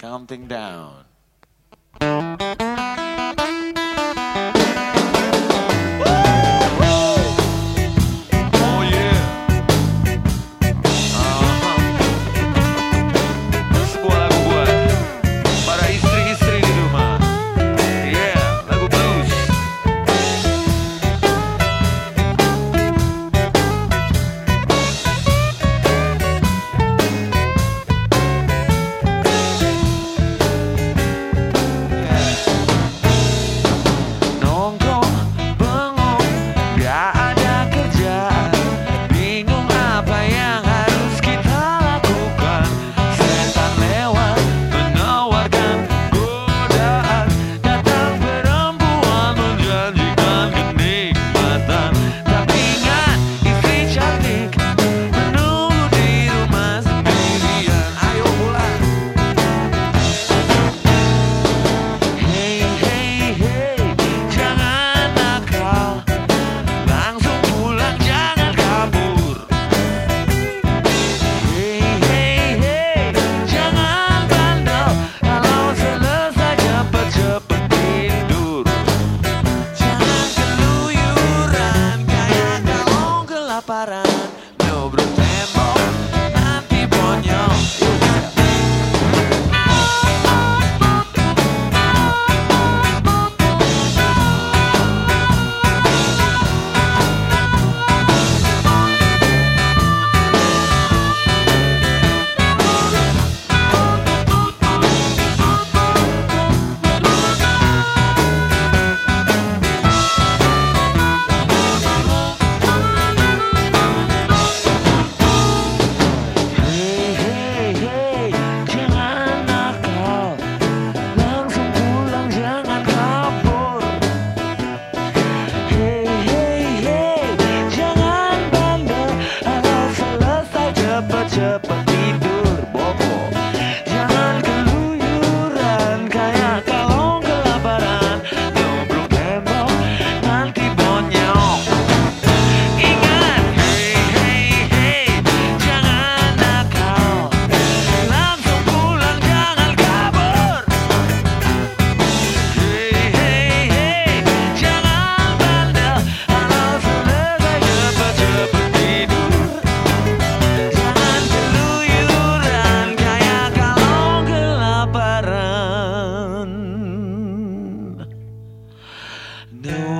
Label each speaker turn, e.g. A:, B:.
A: Counting down. meu Brutemba. É Up. No.